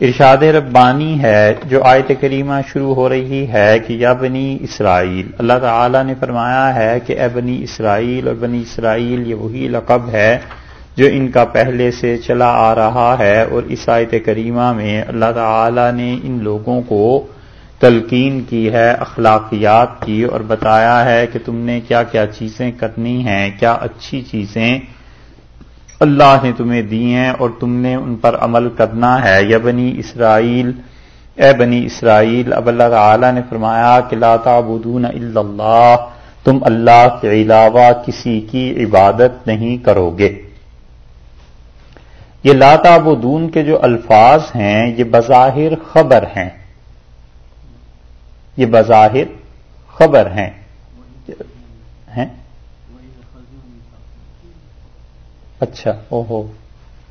ارشاد ربانی ہے جو آیت کریمہ شروع ہو رہی ہے کہ یا بنی اسرائیل، اللہ تعالی نے فرمایا ہے کہ اے بنی اسرائیل اور بنی اسرائیل یہ وہی لقب ہے جو ان کا پہلے سے چلا آ رہا ہے اور اس آیت کریمہ میں اللہ تعالی نے ان لوگوں کو تلقین کی ہے، اخلاقیات کی اور بتایا ہے کہ تم نے کیا کیا چیزیں کرنی ہیں، کیا اچھی چیزیں اللہ نے تمہیں دی ہیں اور تم نے ان پر عمل کرنا ہے۔ یا بنی اسرائیل، اے بنی اسرائیل، اب اللہ تعالی نے فرمایا کہ لا تعبدون الا اللہ، تم اللہ کے علاوہ کسی کی عبادت نہیں کرو گے۔ یہ لا تعبدون کے جو الفاظ ہیں، یہ بظاہر خبر ہیں۔ یہ بظاہر خبر ہیں۔ اچھا او ہو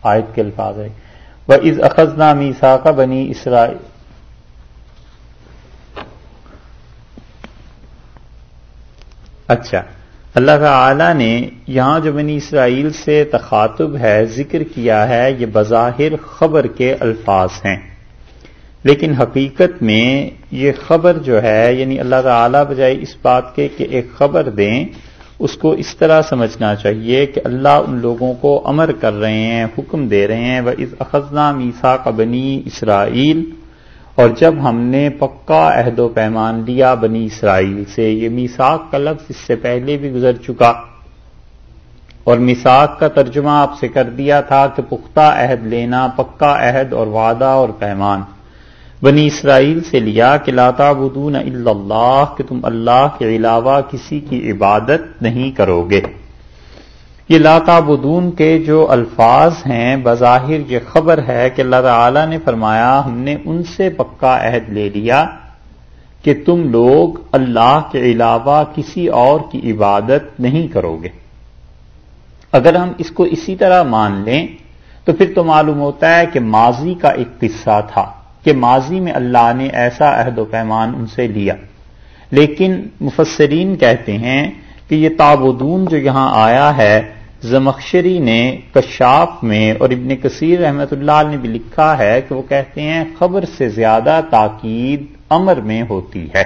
آیت کے الفاظ ہے وہ از اخذ نامی کا بنی اسرائیل اچھا اللہ تعالی نے یہاں جو بنی اسرائیل سے تخاطب ہے، ذکر کیا ہے، یہ بظاہر خبر کے الفاظ ہیں۔ لیکن حقیقت میں یہ خبر جو ہے یعنی اللہ تعالی بجائے اس بات کے کہ ایک خبر دیں اس کو اس طرح سمجھنا چاہیے کہ اللہ ان لوگوں کو امر کر رہے ہیں، حکم دے رہے ہیں وہ اس اخذنا میسا کا بنی اسرائیل اور جب ہم نے پکا عہد و پیمان لیا بنی اسرائیل سے، یہ میساک کا لفظ اس سے پہلے بھی گزر چکا۔ اور میساک کا ترجمہ آپ سے کر دیا تھا کہ پختہ عہد لینا، پکا عہد اور وعدہ اور پیمان۔ بنی اسرائیل سے لیا کہ لاتا بدون اللہ، کہ تم اللہ کے علاوہ کسی کی عبادت نہیں کرو گے۔ یہ لاتا بدون کے جو الفاظ ہیں، بظاہر یہ خبر ہے کہ اللہ تعالی نے فرمایا، ہم نے ان سے پکا عہد لے لیا کہ تم لوگ اللہ کے علاوہ کسی اور کی عبادت نہیں کرو گے۔ اگر ہم اس کو اسی طرح مان لیں، تو پھر تو معلوم ہوتا ہے کہ ماضی کا ایک قصہ تھا۔ کہ ماضی میں اللہ نے ایسا عہد و پیمان ان سے لیا۔ لیکن مفسرین کہتے ہیں کہ یہ تابودون جو یہاں آیا ہے، زمخشری نے کشاف میں اور ابن کثیر رحمت اللہ نے بھی لکھا ہے کہ وہ کہتے ہیں خبر سے زیادہ تاکید امر میں ہوتی ہے۔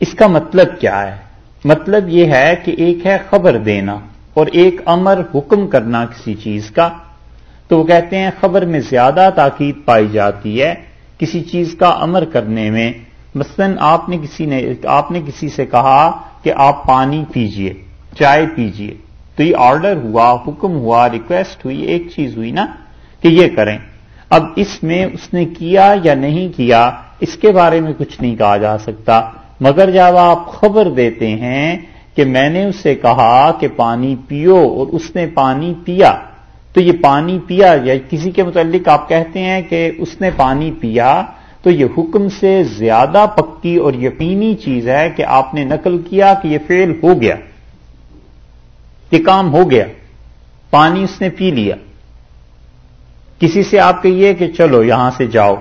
اس کا مطلب کیا ہے؟ مطلب یہ ہے کہ ایک ہے خبر دینا اور ایک امر حکم کرنا کسی چیز کا۔ تو وہ کہتے ہیں خبر میں زیادہ تاکید پائی جاتی ہے کسی چیز کا امر کرنے میں۔ مثلا آپ نے کسی نے، آپ نے کسی سے کہا کہ آپ پانی پیجئے چائے پیجئے تو یہ آرڈر ہوا، حکم ہوا، ریکویسٹ ہوئی، ایک چیز ہوئی نا کہ یہ کریں۔ اب اس میں اس نے کیا یا نہیں کیا، اس کے بارے میں کچھ نہیں کہا جا سکتا۔ مگر جب آپ خبر دیتے ہیں کہ میں نے اسے کہا کہ پانی پیو اور اس نے پانی پیا تو یہ پانی پیا، یا کسی کے متعلق آپ کہتے ہیں کہ اس نے پانی پیا، تو یہ حکم سے زیادہ پکی اور یقینی چیز ہے کہ آپ نے نقل کیا کہ یہ فیل ہو گیا۔ یہ کام ہو گیا۔ پانی اس نے پی لیا۔ کسی سے آپ کہیے کہ چلو یہاں سے جاؤ،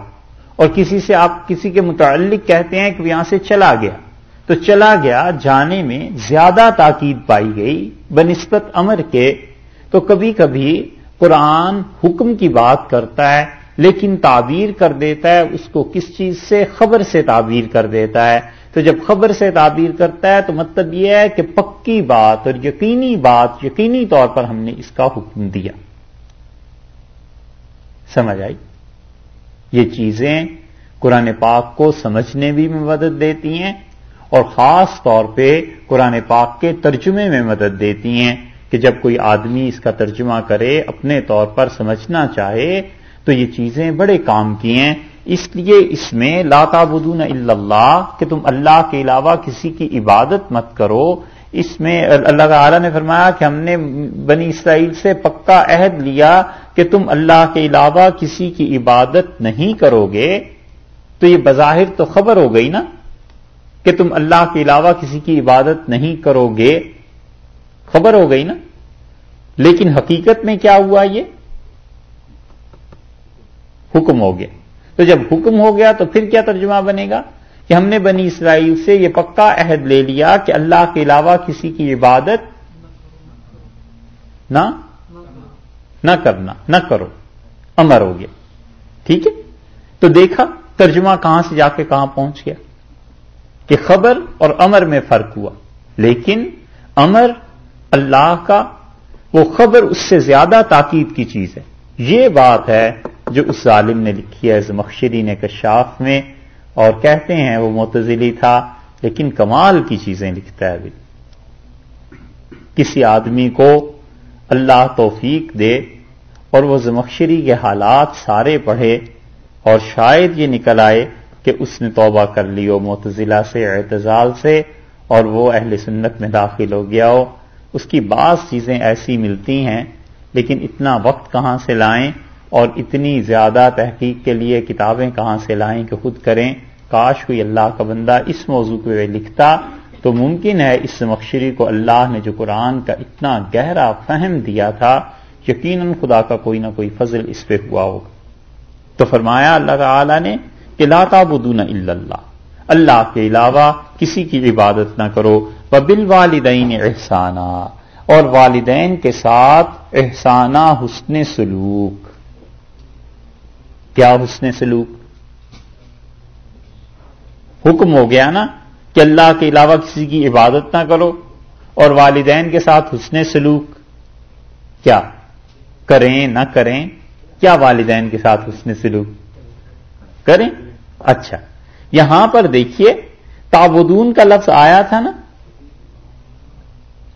اور کسی سے آپ، کسی کے متعلق کہتے ہیں کہ یہاں سے چلا گیا۔ تو چلا گیا جانے میں زیادہ تاکید پائی گئی، بنسبت امر کے۔ تو کبھی کبھی قرآن حکم کی بات کرتا ہے، لیکن تعبیر کر دیتا ہے، اس کو کس چیز سے؟ خبر سے تعبیر کر دیتا ہے۔ تو جب خبر سے تعبیر کرتا ہے، تو مطلب یہ ہے کہ پکی بات اور یقینی بات، یقینی طور پر ہم نے اس کا حکم دیا۔ سمجھ آئی؟ یہ چیزیں قرآن پاک کو سمجھنے بھی میں مدد دیتی ہیں اور خاص طور پہ قرآن پاک کے ترجمے میں مدد دیتی ہیں۔ کہ جب کوئی آدمی اس کا ترجمہ کرے، اپنے طور پر سمجھنا چاہے، تو یہ چیزیں بڑے کام کی ہیں۔ اس لیے اس میں لا تعبدون الا اللہ، کہ تم اللہ کے علاوہ کسی کی عبادت مت کرو۔ اس میں اللہ تعالی نے فرمایا کہ ہم نے بنی اسرائیل سے پکا عہد لیا کہ تم اللہ کے علاوہ کسی کی عبادت نہیں کرو گے تو یہ بظاہر تو خبر ہو گئی نا کہ تم اللہ کے علاوہ کسی کی عبادت نہیں کرو گے خبر ہو گئی نا؟ لیکن حقیقت میں کیا ہوا یہ؟ حکم ہو گیا۔ تو جب حکم ہو گیا تو پھر کیا ترجمہ بنے گا؟ کہ ہم نے بنی اسرائیل سے یہ پکا عہد لے لیا کہ اللہ کے علاوہ کسی کی عبادت نہ نہ کرنا، نہ کرو۔ امر ہو گیا۔ ٹھیک ہے؟ تو دیکھا ترجمہ کہاں سے جا کے کہاں پہنچ گیا؟ کہ خبر اور امر میں فرق ہوا۔ لیکن امر اللہ کا وہ خبر اس سے زیادہ تاکید کی چیز ہے۔ یہ بات ہے جو اس ظالم نے لکھی ہے، زمخشری نے کشاف میں، اور کہتے ہیں وہ متضلی تھا، لیکن کمال کی چیزیں لکھتا ہے۔ ابھی کسی آدمی کو اللہ توفیق دے اور وہ زمخشری کے حالات سارے پڑھے اور شاید یہ نکل آئے کہ اس نے توبہ کر لی ہو متضلہ سے، اعتزال سے، اور وہ اہل سنت میں داخل ہو گیا ہو۔ اس کی بعض چیزیں ایسی ملتی ہیں، لیکن اتنا وقت کہاں سے لائیں اور اتنی زیادہ تحقیق کے لیے کتابیں کہاں سے لائیں کہ خود کریں، کاش کوئی اللہ کا بندہ اس موضوع پہ لکھتا تو ممکن ہے اس مکشری کو اللہ نے جو قرآن کا اتنا گہرا فہم دیا تھا، یقیناً خدا کا کوئی نہ کوئی فضل اس پہ ہوا ہوگا۔ تو فرمایا اللہ تعالی نے کہ لا تعبدون الا اللہ۔ اللہ کے علاوہ کسی کی عبادت نہ کرو۔ وہ بل والدین احسانہ اور والدین کے ساتھ احسانہ حسن سلوک۔ کیا حسن سلوک؟ حکم ہو گیا نا کہ اللہ کے علاوہ کسی کی عبادت نہ کرو اور والدین کے ساتھ حسن سلوک۔ کیا کریں نہ کریں؟ کیا والدین کے ساتھ حسن سلوک؟ کریں؟ اچھا۔ یہاں پر دیکھیے تابودون کا لفظ آیا تھا نا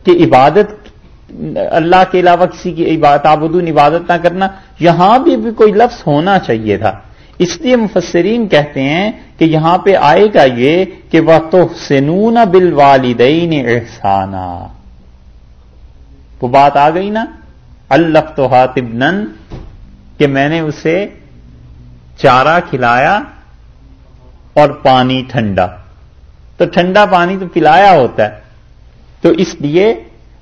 کہ عبادت اللہ کے علاوہ کسی کی تابودون عبادت نہ کرنا یہاں بھی, بھی کوئی لفظ ہونا چاہیے تھا۔ اس لیے مفسرین کہتے ہیں کہ یہاں پہ آئے گا یہ کہ وہ تو سنون بل والدین احسانہ وہ بات آ گئی نا اللہ تو کہ میں نے اسے چارہ کھلایا اور پانی ٹھنڈا۔ تو ٹھنڈا پانی تو پلایا ہوتا ہے۔ تو اس لیے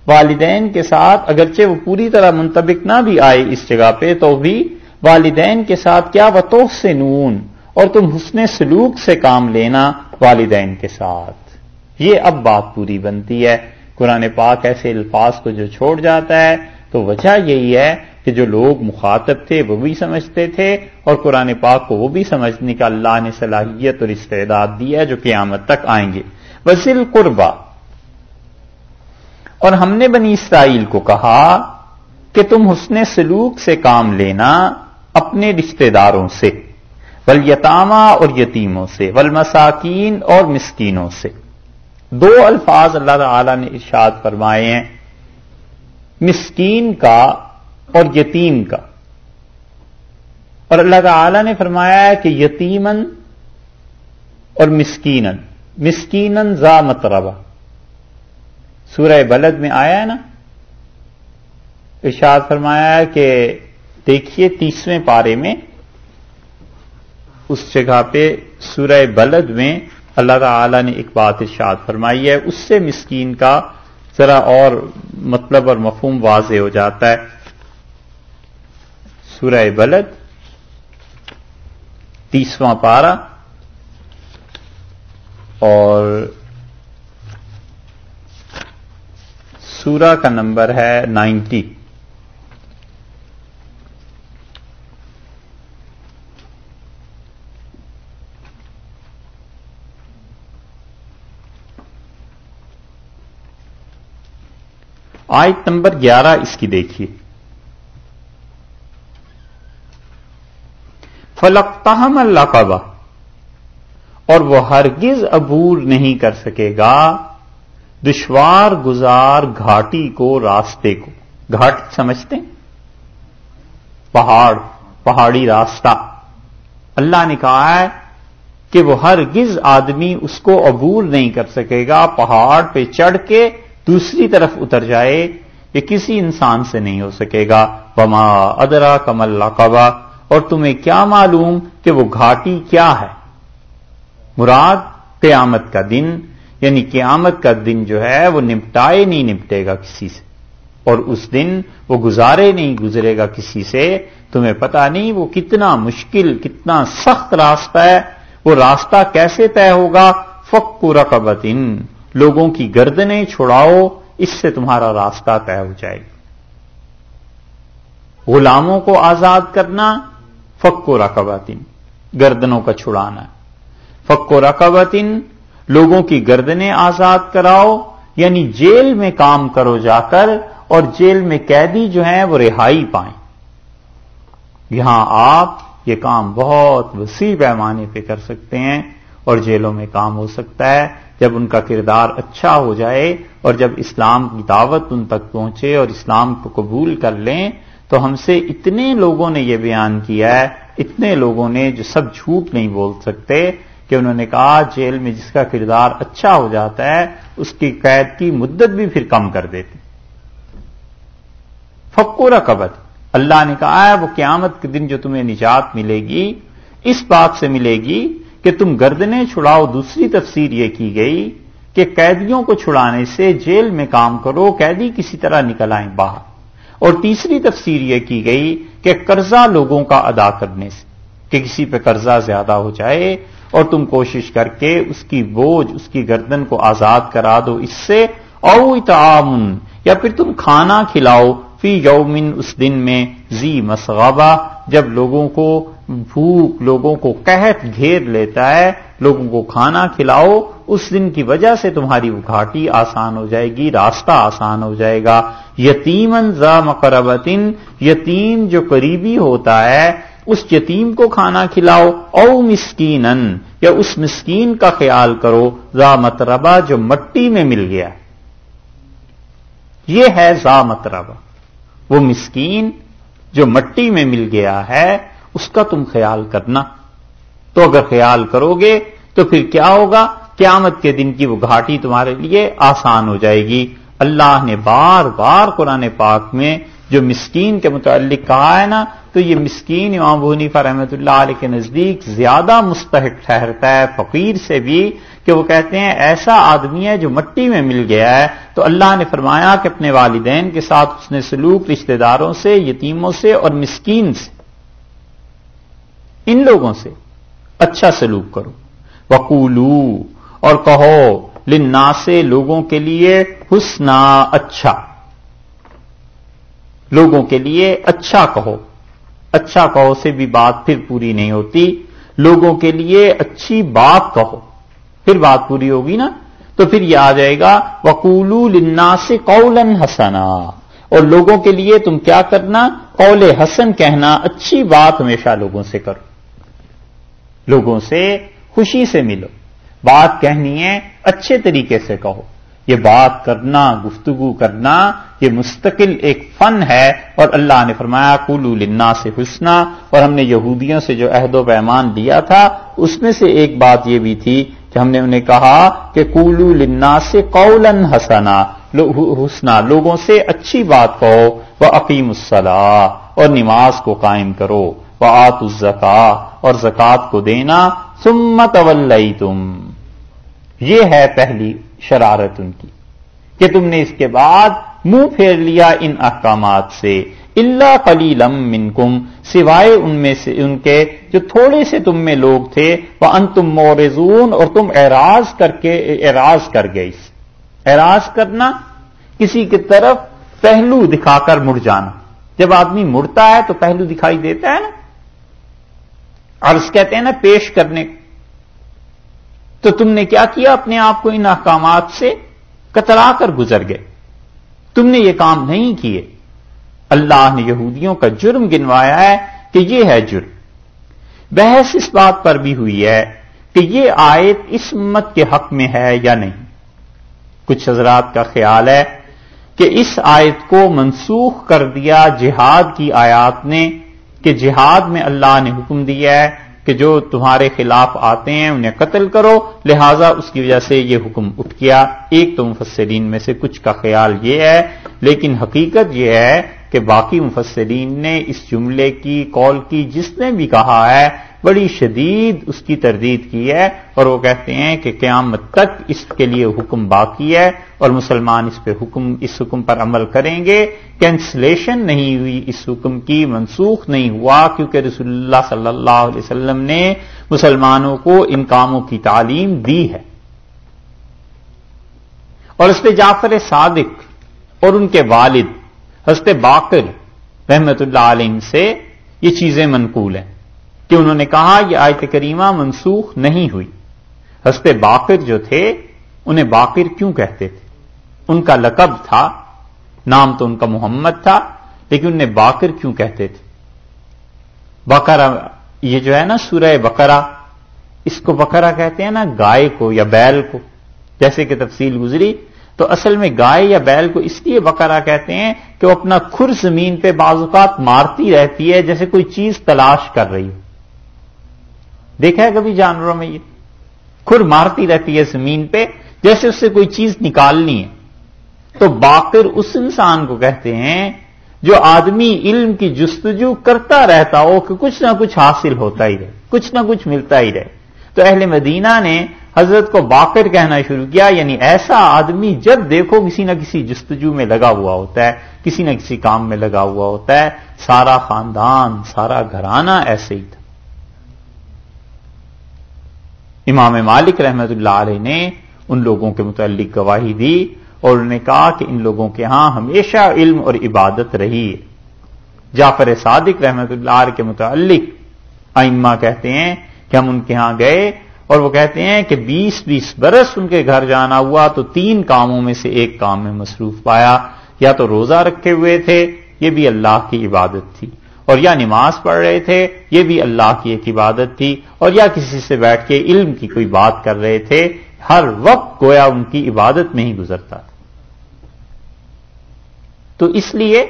والدین کے ساتھ اگرچہ وہ پوری طرح منطبق نہ بھی آئے اس جگہ پہ، تو بھی والدین کے ساتھ کیا وطوف سے نون اور تم حسن سلوک سے کام لینا والدین کے ساتھ۔ یہ اب بات پوری بنتی ہے۔ قرآن پاک ایسے الفاظ کو جو چھوڑ جاتا ہے تو وجہ یہی ہے کہ جو لوگ مخاطب تھے وہ بھی سمجھتے تھے اور قرآن پاک کو وہ بھی سمجھنے کا اللہ نے صلاحیت اور استعداد دی ہے جو قیامت تک آئیں گے۔ وزل قربا اور ہم نے بنی اسرائیل کو کہا کہ تم حسن سلوک سے کام لینا اپنے رشتہ داروں سے ول یتامہ اور یتیموں سے ول مساکین اور مسکینوں سے۔ دو الفاظ اللہ تعالی نے ارشاد فرمائے ہیں۔ مسکین کا اور یتیم کا۔ اور اللہ تعالی نے فرمایا ہے کہ یتیمن اور مسکینن مسکینن زا متربہ سورہ بلد میں آیا ہے نا؟ ارشاد فرمایا ہے کہ دیکھیے تیسویں پارے میں اس جگہ پہ سورہ بلد میں اللہ تعالی نے ایک بات ارشاد فرمائی ہے، اس سے مسکین کا ذرا اور مطلب اور مفہوم واضح ہو جاتا ہے۔ سورہ بلد، تیسواں پارا اور سورہ کا نمبر ہے نائنٹی۔ آیت نمبر گیارہ اس کی دیکھیے۔ فلقتہم اللہ قبا اور وہ ہرگز عبور نہیں کر سکے گا۔ دشوار گزار گھاٹی کو راستے کو۔ گھاٹ سمجھتے پہاڑ، پہاڑی راستہ۔ اللہ نے کہا ہے کہ وہ ہرگز آدمی اس کو عبور نہیں کر سکے گا۔ پہاڑ پہ چڑھ کے دوسری طرف اتر جائے یہ کسی انسان سے نہیں ہو سکے گا۔ وما ادرا کمل قبا اور تمہیں کیا معلوم کہ وہ گھاٹی کیا ہے؟ مراد قیامت کا دن یعنی قیامت کا دن جو ہے وہ نپٹائے نہیں نپٹے گا کسی سے۔ اور اس دن وہ گزارے نہیں گزرے گا کسی سے۔ تمہیں پتا نہیں وہ کتنا مشکل، کتنا سخت راستہ ہے۔ وہ راستہ کیسے طے ہوگا؟ فک رقبت لوگوں کی گردنیں چھڑاؤ، اس سے تمہارا راستہ طے ہو جائے گا۔ غلاموں کو آزاد کرنا، فک و رقبتن، گردنوں کا چھڑانا۔ فک و رقبتن، لوگوں کی گردنیں آزاد کراؤ یعنی جیل میں کام کرو جا کر، اور جیل میں قیدی جو ہیں وہ رہائی پائیں۔ یہاں آپ یہ کام بہت وسیع پیمانے پہ کر سکتے ہیں، اور جیلوں میں کام ہو سکتا ہے۔ جب ان کا کردار اچھا ہو جائے اور جب اسلام کی دعوت ان تک پہنچے اور اسلام کو قبول کر لیں، تو ہم سے اتنے لوگوں نے یہ بیان کیا ہے، اتنے لوگوں نے جو سب جھوٹ نہیں بول سکتے کہ انہوں نے کہا جیل میں جس کا کردار اچھا ہو جاتا ہے، اس کی قید کی مدت بھی پھر کم کر دیتے۔ فکورہ قبط اللہ نے کہا ہے، وہ قیامت کے دن جو تمہیں نجات ملے گی، اس بات سے ملے گی کہ تم گردنے چھڑاؤ، دوسری تفسیر یہ کی گئی کہ قیدیوں کو چھڑانے سے جیل میں کام کرو، قیدی کسی طرح نکل آئیں باہر۔ اور تیسری تفسیر یہ کی گئی کہ قرضہ لوگوں کا ادا کرنے سے، کہ کسی پہ قرضہ زیادہ ہو جائے اور تم کوشش کر کے اس کی بوجھ، اس کی گردن کو آزاد کرا دو۔ اس سے او تعاون یا پھر تم کھانا کھلاؤ فی یومن اس دن میں زی مسغبہ، جب لوگوں کو بھوک، لوگوں کو قحط گھیر لیتا ہے، لوگوں کو کھانا کھلاؤ، اس دن کی وجہ سے تمہاری گھاٹی آسان ہو جائے گی، راستہ آسان ہو جائے گا۔ یتیمن ذا مقربتن، یتیم جو قریبی ہوتا ہے، اس یتیم کو کھانا کھلاؤ، او مسکین یا اس مسکین کا خیال کرو، ذا متربہ جو مٹی میں مل گیا۔ یہ ہے ذا متربہ وہ مسکین جو مٹی میں مل گیا ہے، اس کا تم خیال کرنا۔ تو اگر خیال کرو گے، تو پھر کیا ہوگا؟ قیامت کے دن کی وہ گھاٹی تمہارے لیے آسان ہو جائے گی۔ اللہ نے بار بار قرآن پاک میں جو مسکین کے متعلق کہا ہے نا، تو یہ مسکین امام بونیفا رحمۃ اللہ علیہ کے نزدیک زیادہ مستحق ٹھہرتا ہے، فقیر سے بھی، کہ وہ کہتے ہیں ایسا آدمی ہے جو مٹی میں مل گیا ہے۔ تو اللہ نے فرمایا کہ اپنے والدین کے ساتھ اس نے سلوک رشتہ داروں سے، یتیموں سے اور مسکین سے، ان لوگوں سے اچھا سلوک کرو۔ وقولو، اور کہو لنا سے لوگوں کے لیے حسنا اچھا۔ لوگوں کے لیے اچھا کہو۔ اچھا کہو سے بھی بات پھر پوری نہیں ہوتی۔ لوگوں کے لیے اچھی بات کہو۔ پھر بات پوری ہوگی نا؟ تو پھر یہ آ جائے گا۔ وکولو سے قولن حسنا۔ اور لوگوں کے لیے تم کیا کرنا؟ قول حسن کہنا۔ اچھی بات ہمیشہ لوگوں سے کرو۔ لوگوں سے خوشی سے ملو۔ بات کہنی ہے اچھے طریقے سے کہو۔ یہ بات کرنا، گفتگو کرنا یہ مستقل ایک فن ہے اور اللہ نے فرمایا کولو لنا سے حسنا، اور ہم نے یہودیوں سے جو عہد و پیمان دیا تھا، اس میں سے ایک بات یہ بھی تھی کہ ہم نے انہیں کہا کہ کولو لنا سے قولن حسنا حسنا، لوگوں سے اچھی بات کہو وہ عقیم الصلاح اور نماز کو قائم کرو وہ آت اور زکات کو دینا سمت تم یہ ہے پہلی شرارت ان کی، کہ تم نے اس کے بعد منہ پھیر لیا ان احکامات سے اللہ کلی لم منکم، سوائے ان میں سے، ان کے جو تھوڑے سے تم میں لوگ تھے وہ ان تم مورزون اور تم اعراض کر کے، اعراض کر گئی اعراض کرنا، کسی کی طرف پہلو دکھا کر مڑ جانا۔ جب آدمی مڑتا ہے تو پہلو دکھائی دیتا ہے نا۔ عرض کہتے ہیں نا، پیش کرنے تو تم نے کیا کیا اپنے آپ کو ان احکامات سے کترا کر گزر گئے؟ تم نے یہ کام نہیں کیے۔ اللہ نے یہودیوں کا جرم گنوایا ہے کہ یہ ہے جرم۔ بحث اس بات پر بھی ہوئی ہے کہ یہ آیت اس امت کے حق میں ہے یا نہیں۔ کچھ حضرات کا خیال ہے کہ اس آیت کو منسوخ کر دیا جہاد کی آیات نے کہ جہاد میں اللہ نے حکم دیا ہے کہ جو تمہارے خلاف آتے ہیں انہیں قتل کرو، لہذا اس کی وجہ سے یہ حکم اٹھ گیا۔ ایک تو مفسرین میں سے کچھ کا خیال یہ ہے، لیکن حقیقت یہ ہے کہ باقی مفسرین نے اس جملے کی کال کی جس نے بھی کہا ہے بڑی شدید اس کی تردید کی ہے اور وہ کہتے ہیں کہ قیامت تک اس کے لیے حکم باقی ہے اور مسلمان اس پہ حکم، اس حکم پر عمل کریں گے۔ کینسلیشن نہیں ہوئی اس حکم کی، منسوخ نہیں ہوا، کیونکہ رسول اللہ صلی اللہ علیہ وسلم نے مسلمانوں کو ان کاموں کی تعلیم دی ہے۔ اور اس پہ جعفر صادق اور ان کے والد، حضرت باقر رحمت اللہ علیہ سے یہ چیزیں منقول ہیں۔ کہ انہوں نے کہا یہ آیت کریمہ منسوخ نہیں ہوئی۔ ہست باقر جو تھے، انہیں باقر کیوں کہتے تھے؟ ان کا لقب تھا، نام تو ان کا محمد تھا، لیکن انہیں باقر کیوں کہتے تھے؟ بقرہ، یہ جو ہے نا سورہ بقرہ، اس کو بقرہ کہتے ہیں نا گائے کو یا بیل کو، جیسے کہ تفصیل گزری۔ تو اصل میں گائے یا بیل کو اس لیے بقرہ کہتے ہیں کہ وہ اپنا کھر زمین پہ اوقات مارتی رہتی ہے، جیسے کوئی چیز تلاش کر رہی ہو۔ دیکھا ہے کبھی جانوروں میں یہ کھر مارتی رہتی ہے زمین پہ، جیسے اس سے کوئی چیز نکالنی ہے۔ تو باقر اس انسان کو کہتے ہیں جو آدمی علم کی جستجو کرتا رہتا ہو کہ کچھ نہ کچھ حاصل ہوتا ہی رہے، کچھ نہ کچھ ملتا ہی رہے۔ تو اہل مدینہ نے حضرت کو باقر کہنا شروع کیا یعنی ایسا آدمی جب دیکھو کسی نہ کسی جستجو میں لگا ہوا ہوتا ہے، کسی نہ کسی کام میں لگا ہوا ہوتا ہے، سارا خاندان، سارا گھرانہ ایسے ہی تھا۔ امام مالک رحمت اللہ علیہ نے ان لوگوں کے متعلق گواہی دی اور انہوں نے کہا کہ ان لوگوں کے ہاں ہمیشہ علم اور عبادت رہی ہے۔ جعفر صادق رحمت اللہ علیہ کے متعلق ائمہ کہتے ہیں کہ ہم ان کے ہاں گئے اور وہ کہتے ہیں کہ بیس بیس برس ان کے گھر جانا ہوا تو تین کاموں میں سے ایک کام میں مصروف پایا، یا تو روزہ رکھے ہوئے تھے، یہ بھی اللہ کی عبادت تھی۔ اور یا نماز پڑھ رہے تھے، یہ بھی اللہ کی ایک عبادت تھی، اور یا کسی سے بیٹھ کے علم کی کوئی بات کر رہے تھے، ہر وقت گویا ان کی عبادت میں ہی گزرتا تھا۔ تو اس لیے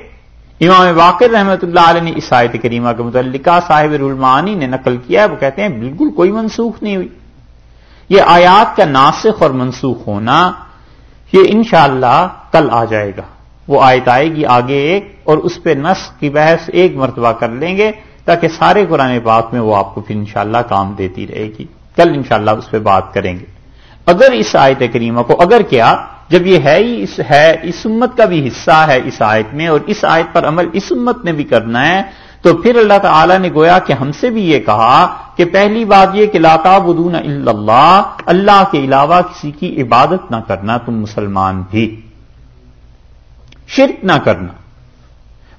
امام واقع رحمت اللہ علیہ نے اس آیت کریمہ کے متعلقہ صاحب رلمانی نے نقل کیا وہ کہتے ہیں بالکل کوئی منسوخ نہیں ہوئی۔ یہ آیات کا ناسخ اور منسوخ ہونا، یہ انشاءاللہ کل آ جائے گا۔ وہ آیت آئے گی آگے ایک اور اس پہ نسخ کی بحث ایک مرتبہ کر لیں گے تاکہ سارے قرآن پاک میں وہ آپ کو پھر انشاءاللہ کام دیتی رہے گی۔ کل انشاءاللہ اس پہ بات کریں گے۔ اگر اس آیت کریمہ کو اگر کیا، جب یہ ہے ہی اس ہے، اس امت کا بھی حصہ ہے اس آیت میں اور اس آیت پر عمل اس امت نے بھی کرنا ہے، تو پھر اللہ تعالی نے گویا کہ ہم سے بھی یہ کہا کہ پہلی بات یہ کہ لاتا بدون اللہ اللہ کے علاوہ کسی کی عبادت نہ کرنا تم مسلمان بھی۔ شرک نہ کرنا۔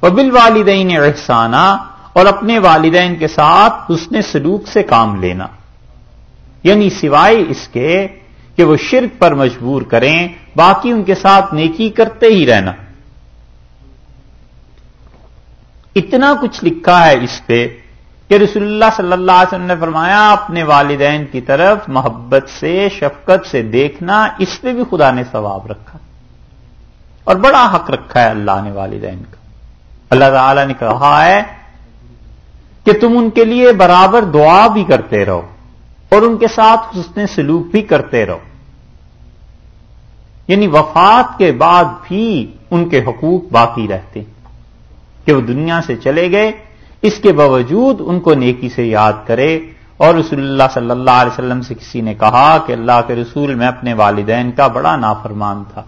وبل والدین احسانہ اور اپنے والدین کے ساتھ حسن سلوک سے کام لینا۔ یعنی سوائے اس کے کہ وہ شرک پر مجبور کریں، باقی ان کے ساتھ نیکی کرتے ہی رہنا۔ اتنا کچھ لکھا ہے اس پہ کہ رسول اللہ صلی اللہ علیہ وسلم نے فرمایا، اپنے والدین کی طرف محبت سے، شفقت سے دیکھنا، اس پہ بھی خدا نے ثواب رکھا۔ اور بڑا حق رکھا ہے اللہ نے والدین کا۔ اللہ تعالی نے کہا ہے کہ تم ان کے لیے برابر دعا بھی کرتے رہو اور ان کے ساتھ حسن سلوک بھی کرتے رہو۔ یعنی وفات کے بعد بھی ان کے حقوق باقی رہتے کہ وہ دنیا سے چلے گئے، اس کے باوجود ان کو نیکی سے یاد کرے۔ اور رسول اللہ صلی اللہ علیہ وسلم سے کسی نے کہا کہ اللہ کے رسول میں اپنے والدین کا بڑا نافرمان تھا۔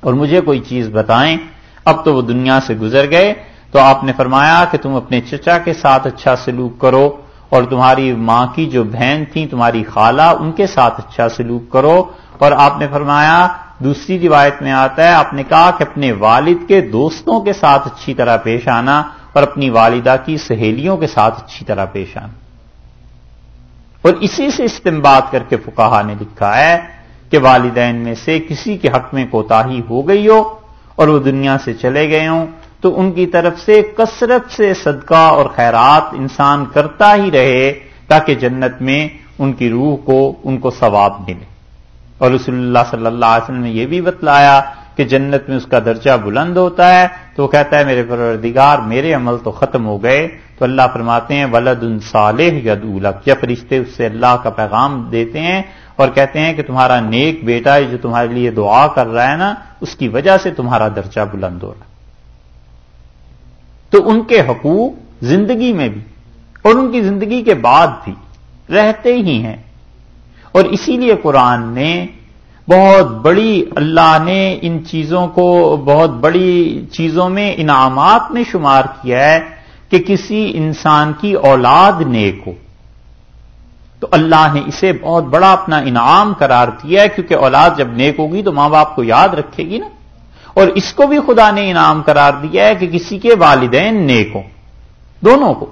اور مجھے کوئی چیز بتائیں۔ اب تو وہ دنیا سے گزر گئے۔ تو آپ نے فرمایا کہ تم اپنے چچا کے ساتھ اچھا سلوک کرو اور تمہاری ماں کی جو بہن تھی تمہاری خالہ، ان کے ساتھ اچھا سلوک کرو۔ اور آپ نے فرمایا، دوسری روایت میں آتا ہے، آپ نے کہا کہ اپنے والد کے دوستوں کے ساتھ اچھی طرح پیش آنا اور اپنی والدہ کی سہیلیوں کے ساتھ اچھی طرح پیش آنا۔ اور اسی سے استعمال کر کے فکاہا نے لکھا ہے کہ والدین میں سے کسی کے حق میں کوتاہی ہو گئی ہو اور وہ دنیا سے چلے گئے ہوں، تو ان کی طرف سے کثرت سے صدقہ اور خیرات انسان کرتا ہی رہے تاکہ جنت میں ان کی روح کو، ان کو ثواب ملے۔ اور رسول اللہ صلی اللہ علیہ وسلم نے یہ بھی بتلایا کہ جنت میں اس کا درجہ بلند ہوتا ہے، تو وہ کہتا ہے، میرے پروردگار، میرے عمل تو ختم ہو گئے۔ تو اللہ فرماتے ہیں ولد ان صالح یا دولک یا فرشتے اس سے اللہ کا پیغام دیتے ہیں اور کہتے ہیں کہ تمہارا نیک بیٹا جو تمہارے لیے دعا کر رہا ہے نا، اس کی وجہ سے تمہارا درجہ بلند ہو رہا تو ان کے حقوق زندگی میں بھی اور ان کی زندگی کے بعد بھی رہتے ہی ہیں۔ اور اسی لیے قرآن نے بہت بڑی اللہ نے ان چیزوں کو، بہت بڑی چیزوں میں، انعامات میں شمار کیا ہے کہ کسی انسان کی اولاد نیک ہو۔ تو اللہ نے اسے بہت بڑا اپنا انعام قرار دیا ہے، کیونکہ اولاد جب نیک ہوگی تو ماں باپ کو یاد رکھے گی نا۔ اور اس کو بھی خدا نے انعام قرار دیا ہے کہ کسی کے والدین نیک ہوں، دونوں کو۔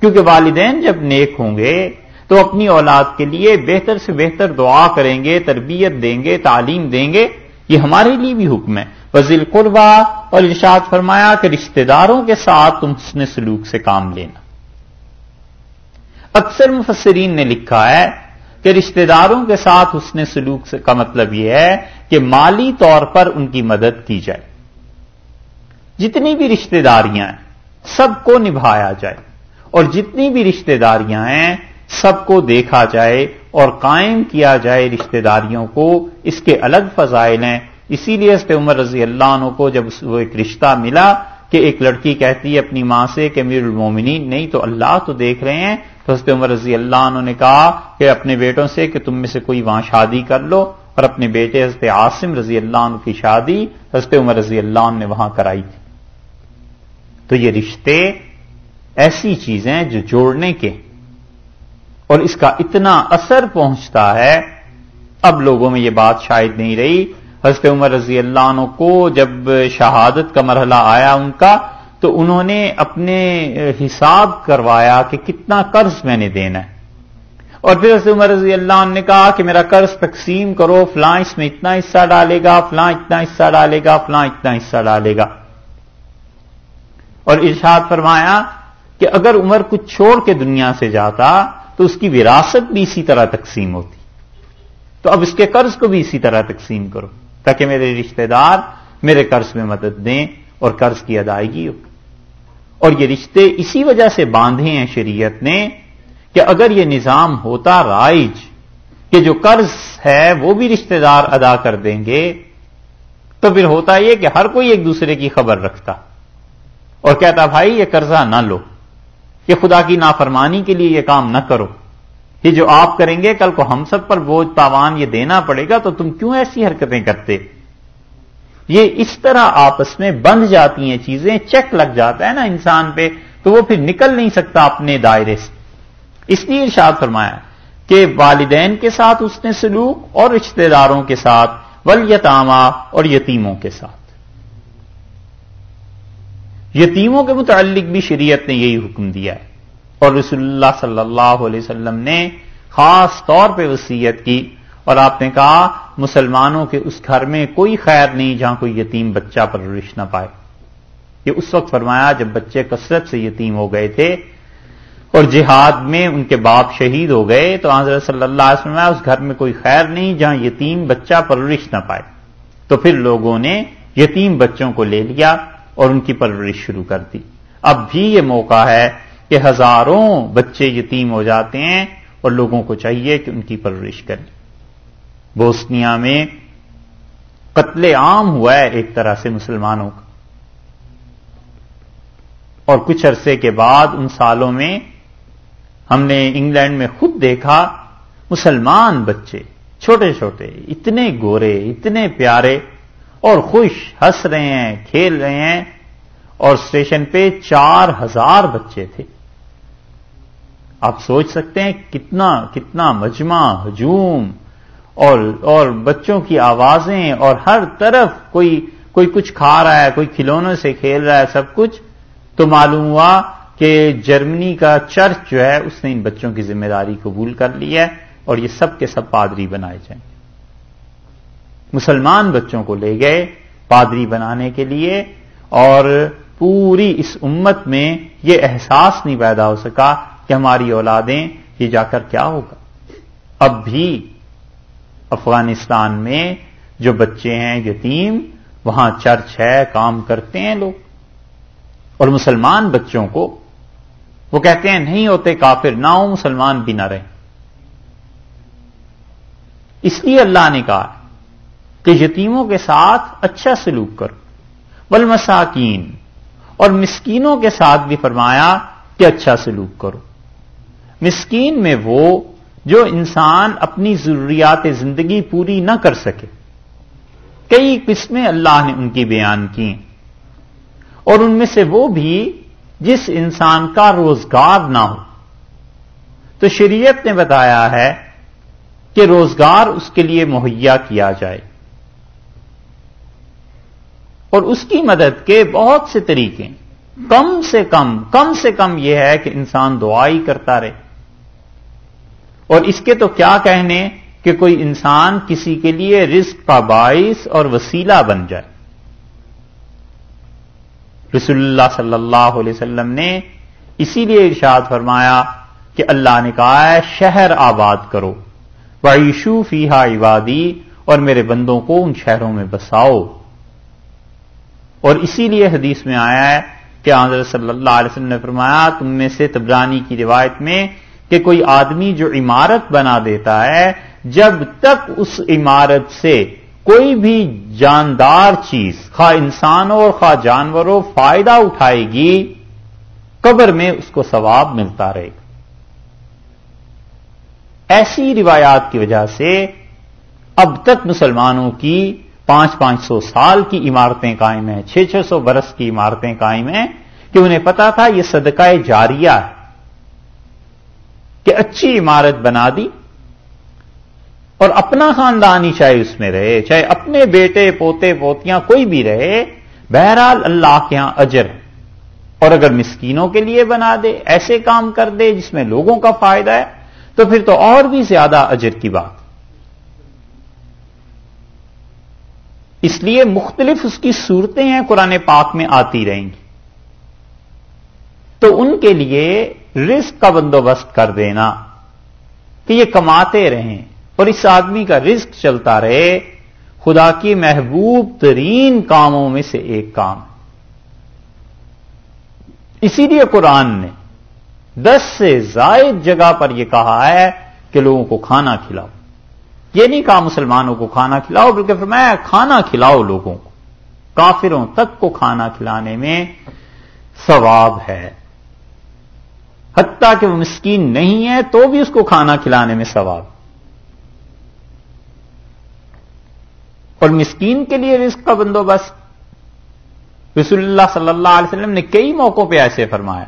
کیونکہ والدین جب نیک ہوں گے تو اپنی اولاد کے لیے بہتر سے بہتر دعا کریں گے، تربیت دیں گے، تعلیم دیں گے، یہ ہمارے لیے بھی حکم ہے۔ وزیر قربا اور ارشاد فرمایا کہ رشتہ داروں کے ساتھ تم حسن سلوک سے کام لینا۔ اکثر مفسرین نے لکھا ہے کہ رشتہ داروں کے ساتھ حسن سلوک سے کا مطلب یہ ہے کہ مالی طور پر ان کی مدد کی جائے۔ جتنی بھی رشتہ داریاں ہیں، سب کو نبھایا جائے۔ اور جتنی بھی رشتہ داریاں ہیں سب کو دیکھا جائے اور قائم کیا جائے رشتہ داریوں کو، اس کے الگ فضائل ہیں۔ اسی لیے اس عمر رضی اللہ عنہ کو جب وہ ایک رشتہ ملا کہ ایک لڑکی کہتی ہے اپنی ماں سے کہ میر المومنین، نہیں تو اللہ تو دیکھ رہے ہیں۔ تو حضرت عمر رضی اللہ عنہ نے کہا کہ اپنے بیٹوں سے کہ تم میں سے کوئی وہاں شادی کر لو۔ اور اپنے بیٹے حضرت عاصم رضی اللہ عنہ کی شادی حضرت عمر رضی اللہ عنہ نے وہاں کرائی تھی۔ تو یہ رشتے ایسی چیزیں جو جوڑنے کے اور اس کا اتنا اثر پہنچتا ہے، اب لوگوں میں یہ بات شاید نہیں رہی۔ حضرت عمر رضی اللہ عنہ کو جب شہادت کا مرحلہ آیا ان کا، تو انہوں نے اپنے حساب کروایا کہ کتنا قرض میں نے دینا ہے۔ اور پھر حضرت عمر رضی اللہ عنہ نے کہا کہ میرا قرض تقسیم کرو، فلاں اس میں اتنا حصہ ڈالے گا، فلاں اتنا حصہ ڈالے گا، فلاں اتنا حصہ ڈالے گا۔ اور ارشاد فرمایا کہ اگر عمر کچھ چھوڑ کے دنیا سے جاتا تو اس کی وراثت بھی اسی طرح تقسیم ہوتی۔ تو اب اس کے قرض کو بھی اسی طرح تقسیم کرو، تاکہ میرے رشتہ دار میرے قرض میں مدد دیں اور قرض کی ادائیگی ہو۔ اور یہ رشتے اسی وجہ سے باندھے ہیں شریعت نے کہ اگر یہ نظام ہوتا رائج کہ جو قرض ہے وہ بھی رشتہ دار ادا کر دیں گے، تو پھر ہوتا یہ کہ ہر کوئی ایک دوسرے کی خبر رکھتا اور کہتا بھائی یہ قرضہ نہ لو۔ یہ خدا کی نافرمانی کے لیے یہ کام نہ کرو۔ یہ جو آپ کریں گے، کل کو ہم سب پر بوجھ تاوان یہ دینا پڑے گا، تو تم کیوں ایسی حرکتیں کرتے؟ یہ اس طرح آپس میں بند جاتی ہیں چیزیں، چیک لگ جاتا ہے نا انسان پہ، تو وہ پھر نکل نہیں سکتا اپنے دائرے سے۔ اس لیے ارشاد فرمایا کہ والدین کے ساتھ اس نے سلوک اور رشتہ داروں کے ساتھ ول اور یتیموں کے ساتھ۔ یتیموں کے متعلق بھی شریعت نے یہی حکم دیا ہے۔ اور رسول اللہ صلی اللہ علیہ وسلم نے خاص طور پہ وسیعت کی اور آپ نے کہا، مسلمانوں کے اس گھر میں کوئی خیر نہیں جہاں کوئی یتیم بچہ پرورش نہ پائے۔ یہ اس وقت فرمایا جب بچے کثرت سے یتیم ہو گئے تھے اور جہاد میں ان کے باپ شہید ہو گئے، تو حضرت صلی اللہ علیہ وسلم اس گھر میں کوئی خیر نہیں جہاں یتیم بچہ پرورش نہ پائے۔ تو پھر لوگوں نے یتیم بچوں کو لے لیا۔ اور ان کی پرورش شروع کر دی۔ اب بھی یہ موقع ہے کہ ہزاروں بچے یتیم ہو جاتے ہیں اور لوگوں کو چاہیے کہ ان کی پرورش کریں۔ بوسنیا میں قتل عام ہوا ہے ایک طرح سے مسلمانوں کا۔ اور کچھ عرصے کے بعد ان سالوں میں ہم نے انگلینڈ میں خود دیکھا مسلمان بچے چھوٹے چھوٹے اتنے گورے، اتنے پیارے اور خوش ہنس رہے ہیں، کھیل رہے ہیں۔ اور اسٹیشن پہ چار ہزار بچے تھے۔ آپ سوچ سکتے ہیں کتنا کتنا مجمع ہجوم۔ اور اور بچوں کی آوازیں اور ہر طرف کوئی کوئی کچھ کھا رہا ہے، کوئی کھلونوں سے کھیل رہا ہے، سب کچھ۔ تو معلوم ہوا کہ جرمنی کا چرچ جو ہے، اس نے ان بچوں کی ذمہ داری قبول کر لی ہے اور یہ سب کے سب پادری بنائے جائیں۔ مسلمان بچوں کو لے گئے پادری بنانے کے لیے اور پوری اس امت میں یہ احساس نہیں پیدا ہو سکا کہ ہماری اولادیں یہ جا کر کیا ہوگا۔ اب بھی افغانستان میں جو بچے ہیں، یتیم، وہاں چرچ ہے، کام کرتے ہیں لوگ۔ اور مسلمان بچوں کو وہ کہتے ہیں، نہیں ہوتے، کافر نہ ہو مسلمان بھی نہ رہے اس لیے اللہ نے کہا کہ یتیموں کے ساتھ اچھا سلوک کرو۔ بل مساکین اور مسکینوں کے ساتھ بھی فرمایا کہ اچھا سلوک کرو۔ مسکین میں وہ جو انسان اپنی ضروریات زندگی پوری نہ کر سکے۔ کئی قسمیں اللہ نے ان کی بیان کی اور ان میں سے وہ بھی جس انسان کا روزگار نہ ہو۔ تو شریعت نے بتایا ہے کہ روزگار اس کے لیے مہیا کیا جائے۔ اور اس کی مدد کے بہت سے طریقے کم سے کم کم سے کم یہ ہے کہ انسان دعائی کرتا رہے۔ اور اس کے تو کیا کہنے کہ کوئی انسان کسی کے لیے رزق کا باعث اور وسیلہ بن جائے۔ رسول اللہ صلی اللہ علیہ وسلم نے اسی لیے ارشاد فرمایا کہ اللہ نے کہا ہے، شہر آباد کرو۔ وعیشو فیحا عبادی اور میرے بندوں کو ان شہروں میں بساؤ۔ اور اسی لیے حدیث میں آیا ہے کہ حضرت صلی اللہ علیہ وسلم نے فرمایا، تم میں سے تبرانی کی روایت میں کہ کوئی آدمی جو عمارت بنا دیتا ہے، جب تک اس عمارت سے کوئی بھی جاندار چیز، خواہ انسان ہو اور خواہ جانور ہو، فائدہ اٹھائے گی، قبر میں اس کو ثواب ملتا رہے گا۔ ایسی روایات کی وجہ سے اب تک مسلمانوں کی پانچ پانچ سو سال کی عمارتیں قائم ہیں، چھ چھ سو برس کی عمارتیں قائم ہیں کہ انہیں پتا تھا یہ صدقہ جاریہ ہے کہ اچھی عمارت بنا دی اور اپنا خاندان ہی چاہے اس میں رہے، چاہے اپنے بیٹے، پوتے، پوتیاں کوئی بھی رہے، بہرحال اللہ کے یہاں اجر اور اگر مسکینوں کے لیے بنا دے، ایسے کام کر دے جس میں لوگوں کا فائدہ ہے، تو پھر تو اور بھی زیادہ اجر کی بات۔ اس لیے مختلف اس کی صورتیں ہیں قرآن پاک میں آتی رہیں گی۔ تو ان کے لیے رزق کا بندوبست کر دینا کہ یہ کماتے رہیں اور اس آدمی کا رزق چلتا رہے۔ خدا کی محبوب ترین کاموں میں سے ایک کام۔ اسی لیے قرآن نے دس سے زائد جگہ پر یہ کہا ہے کہ لوگوں کو کھانا کھلاؤ۔ یہ نہیں کہا مسلمانوں کو کھانا کھلاؤ، بلکہ فرمایا کھانا کھلاؤ لوگوں کو۔ کافروں تک کو کھانا کھلانے میں ثواب ہے۔ حتیٰ کہ وہ مسکین نہیں ہے تو بھی اس کو کھانا کھلانے میں ثواب۔ اور مسکین کے لیے رزق کا بندوبست۔ رسول اللہ صلی اللہ علیہ وسلم نے کئی موقعوں پہ ایسے فرمایا۔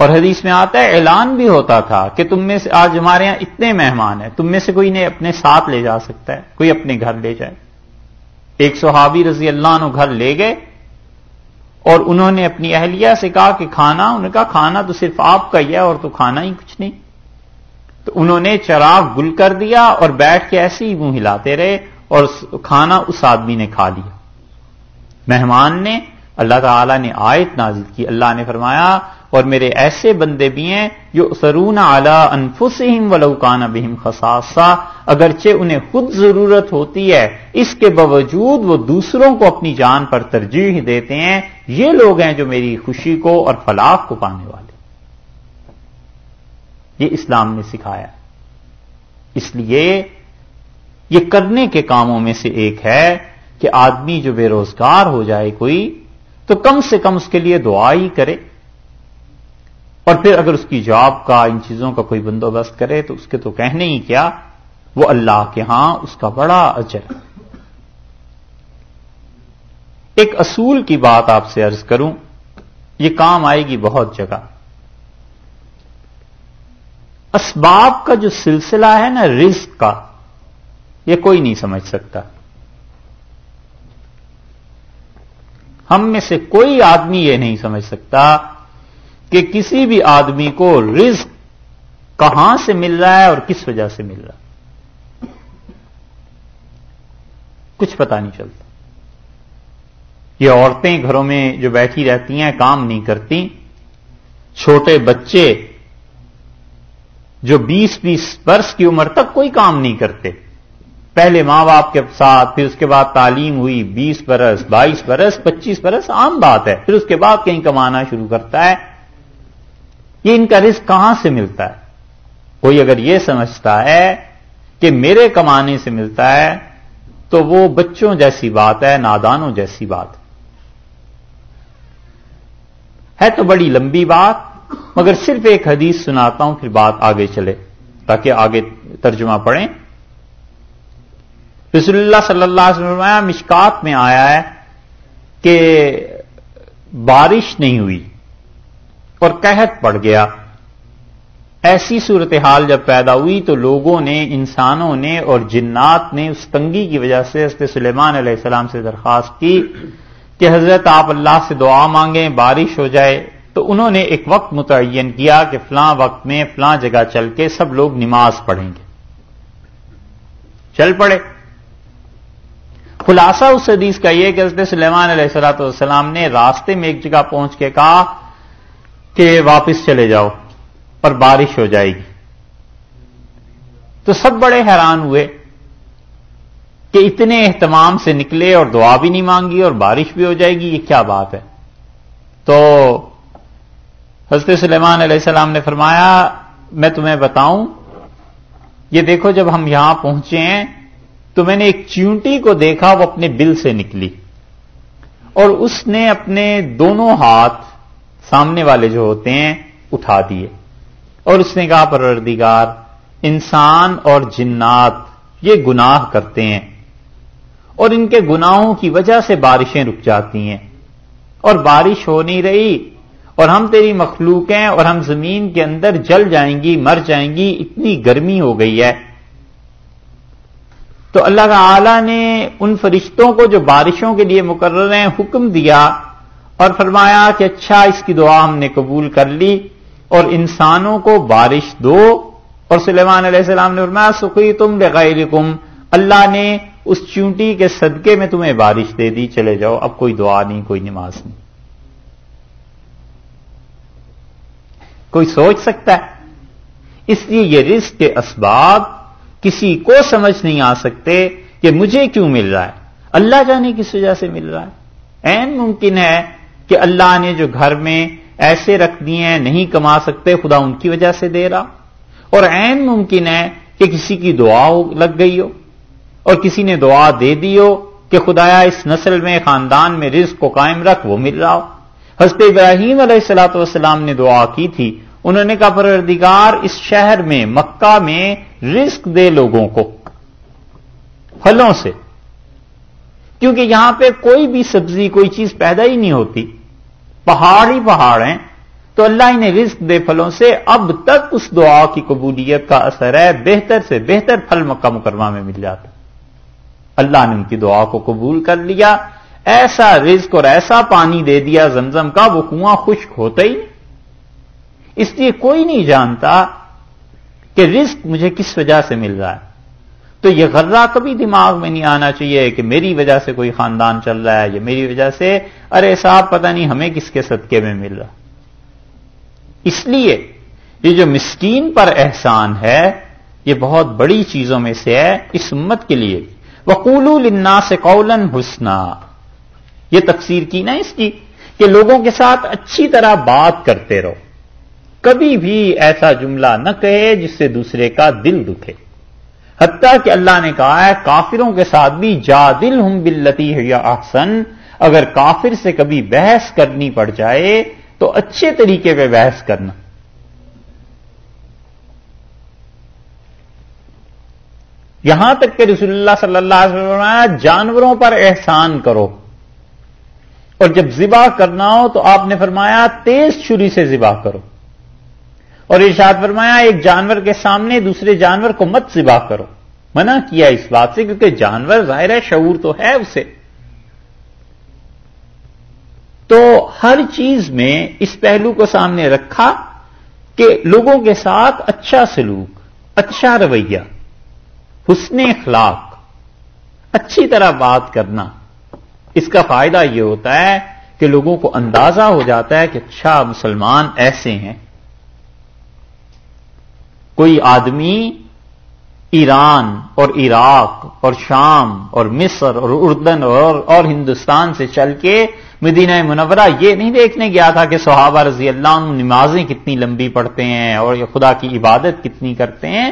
اور حدیث میں آتا ہے، اعلان بھی ہوتا تھا کہ تم میں سے آج ہمارے یہاں اتنے مہمان ہیں، تم میں سے کوئی نے اپنے ساتھ لے جا سکتا ہے، کوئی اپنے گھر لے جائے۔ ایک صحابی رضی اللہ عنہ گھر لے گئے اور انہوں نے اپنی اہلیہ سے کہا کہ کھانا، انہوں نے کہا کھانا تو صرف آپ کا ہی ہے اور تو کھانا ہی کچھ نہیں۔ تو انہوں نے چراغ گل کر دیا اور بیٹھ کے ایسے ہی منہ ہلاتے رہے اور کھانا اس آدمی نے کھا لیا۔ مہمان نے، اللہ تعالی نے آیت نازل کی۔ اللہ نے فرمایا اور میرے ایسے بندے بھی ہیں جو سرون اعلی انفسم ولوکان بہم خساسا اگرچہ انہیں خود ضرورت ہوتی ہے، اس کے باوجود وہ دوسروں کو اپنی جان پر ترجیح دیتے ہیں، یہ لوگ ہیں جو میری خوشی کو اور فلاح کو پانے والے۔ یہ اسلام نے سکھایا۔ اس لیے یہ کرنے کے کاموں میں سے ایک ہے کہ آدمی جو بے روزگار ہو جائے کوئی، تو کم سے کم اس کے لیے دعا ہی کرے۔ اور پھر اگر اس کی جاب کا ان چیزوں کا کوئی بندوبست کرے تو اس کے تو کہنے ہی کیا، وہ اللہ کے ہاں اس کا بڑا اجر ایک اصول کی بات آپ سے ارض کروں، یہ کام آئے گی بہت جگہ۔ اسباب کا جو سلسلہ ہے نا، رزق کا، یہ کوئی نہیں سمجھ سکتا۔ ہم میں سے کوئی آدمی یہ نہیں سمجھ سکتا کہ کسی بھی آدمی کو رزق کہاں سے مل رہا ہے اور کس وجہ سے مل رہا کچھ پتا نہیں چلتا۔ یہ عورتیں گھروں میں جو بیٹھی رہتی ہیں، کام نہیں کرتی، چھوٹے بچے جو بیس بیس برس کی عمر تک کوئی کام نہیں کرتے۔ پہلے ماں باپ کے ساتھ، پھر اس کے بعد تعلیم ہوئی، بیس برس، بائیس برس، پچیس برس، عام بات ہے۔ پھر اس کے بعد کہیں کمانا شروع کرتا ہے۔ یہ ان کا رزق کہاں سے ملتا ہے؟ کوئی اگر یہ سمجھتا ہے کہ میرے کمانے سے ملتا ہے، تو وہ بچوں جیسی بات ہے، نادانوں جیسی بات ہے۔ تو بڑی لمبی بات، مگر صرف ایک حدیث سناتا ہوں، پھر بات آگے چلے، تاکہ آگے ترجمہ پڑھیں۔ رسول اللہ صلی اللہ علیہ وسلم مشکات میں آیا ہے کہ بارش نہیں ہوئی۔ اور قحط پڑ گیا۔ ایسی صورتحال جب پیدا ہوئی تو لوگوں نے، انسانوں نے اور جنات نے اس تنگی کی وجہ سے حضرت سلیمان علیہ السلام سے درخواست کی کہ حضرت آپ اللہ سے دعا مانگیں، بارش ہو جائے۔ تو انہوں نے ایک وقت متعین کیا کہ فلاں وقت میں فلاں جگہ چل کے سب لوگ نماز پڑھیں گے۔ چل پڑے۔ خلاصہ اس حدیث کا یہ کہ حضرت سلیمان علیہ السلاۃ والسلام نے راستے میں ایک جگہ پہنچ کے کہا کہ واپس چلے جاؤ اور بارش ہو جائے گی۔ تو سب بڑے حیران ہوئے کہ اتنے اہتمام سے نکلے اور دعا بھی نہیں مانگی اور بارش بھی ہو جائے گی، یہ کیا بات ہے؟ تو حضرت سلیمان علیہ السلام نے فرمایا، میں تمہیں بتاؤں، یہ دیکھو جب ہم یہاں پہنچے ہیں، تو میں نے ایک چیونٹی کو دیکھا، وہ اپنے بل سے نکلی۔ اور اس نے اپنے دونوں ہاتھ سامنے والے جو ہوتے ہیں، اٹھا دیے۔ اور اس نے کہا، پروردگار، انسان اور جنات یہ گناہ کرتے ہیں۔ اور ان کے گناہوں کی وجہ سے بارشیں رک جاتی ہیں۔ اور بارش ہو نہیں رہی، اور ہم تیری مخلوق ہیں، اور ہم زمین کے اندر جل جائیں گی، مر جائیں گی، اتنی گرمی ہو گئی ہے۔ تو اللہ تعالی نے ان فرشتوں کو جو بارشوں کے لیے مقرر ہیں، حکم دیا اور فرمایا کہ اچھا اس کی دعا ہم نے قبول کر لی اور انسانوں کو بارش دو۔ اور سلیمان علیہ السلام نے فرمایا سخی تم بغیر اللہ نے اس چونٹی کے صدقے میں تمہیں بارش دے دی، چلے جاؤ، اب کوئی دعا نہیں، کوئی نماز نہیں۔ کوئی سوچ سکتا ہے؟ اس لیے یہ رزق کے اسباب کسی کو سمجھ نہیں آ سکتے کہ مجھے کیوں مل رہا ہے؟ اللہ جانے کس وجہ سے مل رہا ہے؟ این ممکن ہے کہ اللہ نے جو گھر میں ایسے رکھ دیے ہیں، نہیں کما سکتے، خدا ان کی وجہ سے دے رہا۔ اور این ممکن ہے کہ کسی کی دعا لگ گئی ہو۔ اور کسی نے دعا دے دی ہو کہ خدایا، اس نسل میں، خاندان میں رزق کو قائم رکھ، وہ مل رہا ہو۔ حضرت ابراہیم علیہ السلاۃ والسلام نے دعا کی تھی۔ انہوں نے کہا، پروردگار، اس شہر میں، مکہ میں رزق دے لوگوں کو، پھلوں سے۔ کیونکہ یہاں پہ کوئی بھی سبزی، کوئی چیز پیدا ہی نہیں ہوتی۔ پہاڑ ہی پہاڑ ہیں، تو اللہ نے رزق دے پھلوں سے اب تک اس دعا کی قبولیت کا اثر ہے، بہتر سے بہتر پھل مکہ مکرمہ میں مل جاتا۔ اللہ نے ان کی دعا کو قبول کر لیا، ایسا رزق اور ایسا پانی دے دیا زمزم کا، وہ کنواں خشک ہوتا ہی نہیں۔ اس لیے کوئی نہیں جانتا کہ رزق مجھے کس وجہ سے مل رہا ہے۔ تو یہ غرہ کبھی دماغ میں نہیں آنا چاہیے کہ میری وجہ سے کوئی خاندان چل رہا ہے یا میری وجہ سے، ارے صاحب، پتہ نہیں ہمیں کس کے صدقے میں مل رہا۔ اس لیے یہ جو مسکین پر احسان ہے، یہ بہت بڑی چیزوں میں سے ہے اس امت کے لیے۔ وقول النا سے قولن حسنا۔ یہ تفسیر کی نا اس کی، کہ لوگوں کے ساتھ اچھی طرح بات کرتے رہو۔ کبھی بھی ایسا جملہ نہ کہے جس سے دوسرے کا دل دکھے۔ حتیٰ کہ اللہ نے کہا ہے، کافروں کے ساتھ بھی جا دل بلتی ہے یا احسن، اگر کافر سے کبھی بحث کرنی پڑ جائے تو اچھے طریقے پہ بحث کرنا۔ یہاں تک کہ رسول اللہ صلی اللہ علیہ وسلم جانوروں پر احسان کرو۔ اور جب ذبح کرنا ہو تو آپ نے فرمایا، تیز چھری سے ذبح کرو۔ اور ارشاد فرمایا، ایک جانور کے سامنے دوسرے جانور کو مت ذبح کرو۔ منع کیا اس بات سے کیونکہ جانور ظاہر ہے شعور تو ہے اسے۔ تو ہر چیز میں اس پہلو کو سامنے رکھا کہ لوگوں کے ساتھ اچھا سلوک اچھا رویہ، حسن اخلاق، اچھی طرح بات کرنا۔ اس کا فائدہ یہ ہوتا ہے کہ لوگوں کو اندازہ ہو جاتا ہے کہ اچھا مسلمان ایسے ہیں۔ کوئی آدمی ایران اور عراق اور شام اور مصر اور اردن اور اور ہندوستان سے چل کے مدینہ منورہ یہ نہیں دیکھنے گیا تھا کہ صحابہ رضی اللہ عنہ نمازیں کتنی لمبی پڑھتے ہیں اور خدا کی عبادت کتنی کرتے ہیں۔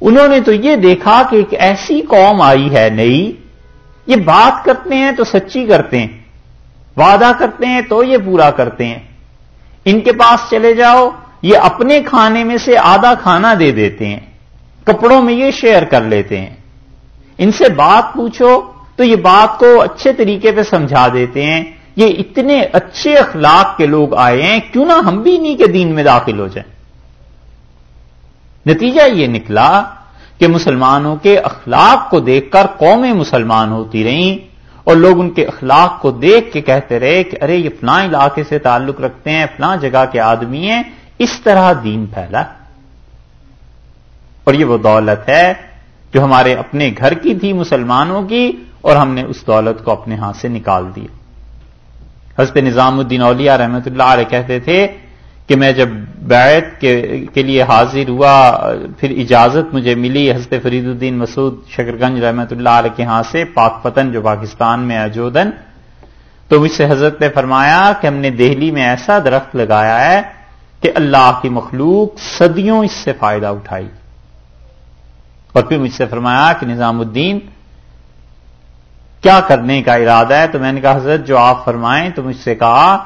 انہوں نے تو یہ دیکھا کہ ایک ایسی قوم آئی ہے نئی، یہ بات کرتے ہیں تو سچی کرتے ہیں، وعدہ کرتے ہیں تو یہ پورا کرتے ہیں۔ ان کے پاس چلے جاؤ یہ اپنے کھانے میں سے آدھا کھانا دے دیتے ہیں۔ کپڑوں میں یہ شیئر کر لیتے ہیں۔ ان سے بات پوچھو تو یہ بات کو اچھے طریقے پہ سمجھا دیتے ہیں۔ یہ اتنے اچھے اخلاق کے لوگ آئے ہیں، کیوں نہ ہم بھی نہیں کے دین میں داخل ہو جائیں۔ نتیجہ یہ نکلا کہ مسلمانوں کے اخلاق کو دیکھ کر قومیں مسلمان ہوتی رہیں اور لوگ ان کے اخلاق کو دیکھ کے کہتے رہے کہ ارے یہ فلاں علاقے سے تعلق رکھتے ہیں، فلاں جگہ کے آدمی ہیں اس طرح دین پھیلا۔ اور یہ وہ دولت ہے جو ہمارے اپنے گھر کی تھی مسلمانوں کی، اور ہم نے اس دولت کو اپنے ہاتھ سے نکال دیا۔ حضرت نظام الدین اولیاء رحمت اللہ علیہ کہتے تھے کہ میں جب بیعت کے لیے حاضر ہوا، پھر اجازت مجھے ملی حضرت فرید الدین مسعود شکرگنج رحمت اللہ علیہ کے ہاں سے پاک پتن، جو پاکستان میں اجودن تو مجھ سے حضرت نے فرمایا کہ ہم نے دہلی میں ایسا درخت لگایا ہے کہ اللہ کی مخلوق صدیوں اس سے فائدہ اٹھائی۔ اور پھر مجھ سے فرمایا کہ نظام الدین، کیا کرنے کا ارادہ ہے؟ تو میں نے کہا، حضرت، جو آپ فرمائیں تو مجھ سے کہا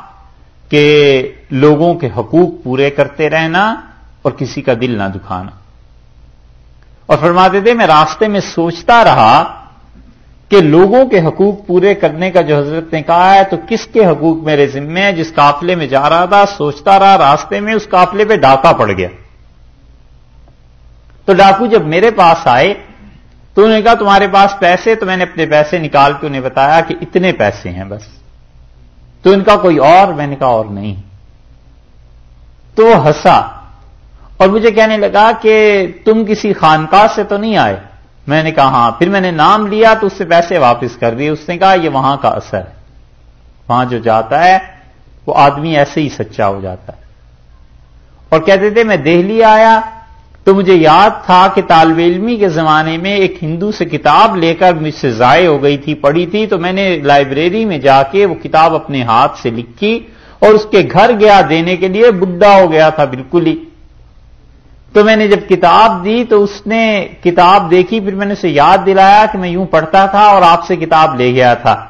کہ لوگوں کے حقوق پورے کرتے رہنا اور کسی کا دل نہ دکھانا۔ اور فرماتے تھے، میں راستے میں سوچتا رہا کہ لوگوں کے حقوق پورے کرنے کا جو حضرت نے کہا ہے، تو کس کے حقوق میرے ذمے ہیں؟ جس قافلے میں جا رہا تھا، سوچتا رہا، راستے میں اس قافلے پہ ڈاکہ پڑ گیا۔ تو ڈاکو جب میرے پاس آئے، تو انہوں نے کہا، تمہارے پاس پیسے؟ تو میں نے اپنے پیسے نکال کے انہیں بتایا کہ اتنے پیسے ہیں بس۔ تو ان کا کوئی اور؟ میں نے کہا، اور نہیں۔ تو وہ ہنسا اور مجھے کہنے لگا کہ تم کسی خانقاہ سے تو نہیں آئے؟ میں نے کہا ہاں پھر میں نے نام لیا تو اس سے پیسے واپس کر دیے۔ اس نے کہا، یہ وہاں کا اثر ہے۔ وہاں جو جاتا ہے، وہ آدمی ایسے ہی سچا ہو جاتا ہے۔ اور کہتے تھے، میں دہلی آیا تو مجھے یاد تھا کہ طالب علمی کے زمانے میں ایک ہندو سے کتاب لے کر مجھ سے ضائع ہو گئی تھی، پڑھی تھی۔ تو میں نے لائبریری میں جا کے وہ کتاب اپنے ہاتھ سے لکھی اور اس کے گھر گیا دینے کے لیے، بڈھا ہو گیا تھا بالکل ہی۔ تو میں نے جب کتاب دی تو اس نے کتاب دیکھی، پھر میں نے اسے یاد دلایا کہ میں یوں پڑھتا تھا اور آپ سے کتاب لے گیا تھا۔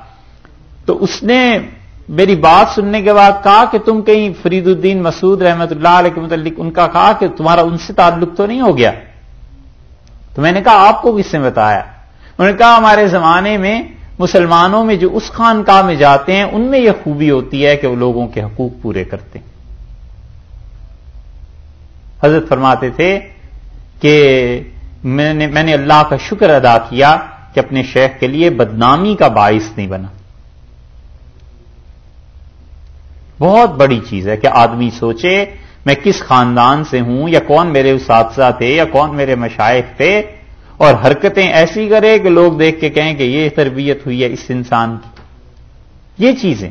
تو اس نے میری بات سننے کے بعد کہا کہ تم کہیں فرید الدین مسعود رحمت اللہ علیہ کے متعلق ان کا کہا کہ تمہارا ان سے تعلق تو نہیں ہو گیا۔ تو میں نے کہا، آپ کو کس نے بتایا؟ انہوں نے کہا، ہمارے زمانے میں مسلمانوں میں جو اس خانقاہ میں جاتے ہیں، ان میں یہ خوبی ہوتی ہے کہ وہ لوگوں کے حقوق پورے کرتے ہیں۔ حضرت فرماتے تھے کہ میں نے میں نے اللہ کا شکر ادا کیا کہ اپنے شیخ کے لیے بدنامی کا باعث نہیں بنا۔ بہت بڑی چیز ہے کہ آدمی سوچے میں کس خاندان سے ہوں یا کون میرے اساتذہ تھے یا کون میرے مشائق تھے اور حرکتیں ایسی کرے کہ لوگ دیکھ کے کہیں کہ یہ تربیت ہوئی ہے اس انسان کی۔ یہ چیزیں۔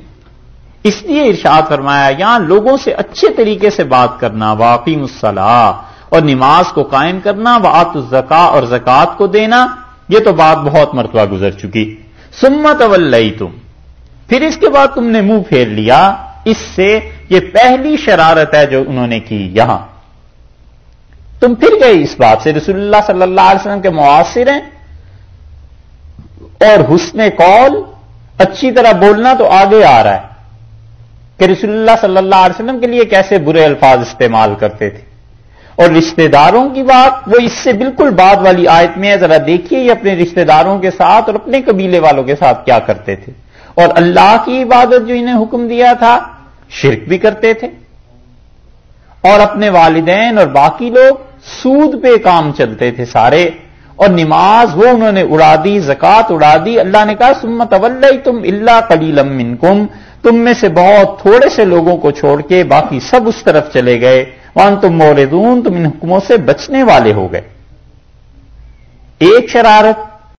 اس لیے ارشاد فرمایا، یہاں لوگوں سے اچھے طریقے سے بات کرنا واقعی مسلح اور نماز کو قائم کرنا وات الزکا اور زکات کو دینا، یہ تو بات بہت مرتبہ گزر چکی۔ سمت تم پھر اس کے بعد تم نے منہ پھیر لیا، اس سے یہ پہلی شرارت ہے جو انہوں نے کی یہاں۔ تم پھر گئے اس بات سے، رسول اللہ صلی اللہ علیہ وسلم کے معاصر ہیں، اور حسن قول، اچھی طرح بولنا تو آگے آ رہا ہے۔ کہ رسول اللہ صلی اللہ علیہ وسلم کے لیے کیسے برے الفاظ استعمال کرتے تھے۔ اور رشتہ داروں کی بات وہ اس سے بالکل بعد والی آیت میں ہے، ذرا دیکھیے یہ اپنے رشتہ داروں کے ساتھ اور اپنے قبیلے والوں کے ساتھ کیا کرتے تھے۔ اور اللہ کی عبادت جو انہیں حکم دیا تھا، شرک بھی کرتے تھے۔ اور اپنے والدین اور باقی لوگ سود پہ کام چلتے تھے سارے۔ اور نماز وہ انہوں نے اڑا دی زکات اڑا دی۔ اللہ نے کہا سمت اول تم اللہ کلی لمن کم تم میں سے بہت تھوڑے سے لوگوں کو چھوڑ کے باقی سب اس طرف چلے گئے وہاں تم موردون، تم ان حکموں سے بچنے والے ہو گئے۔ ایک شرارت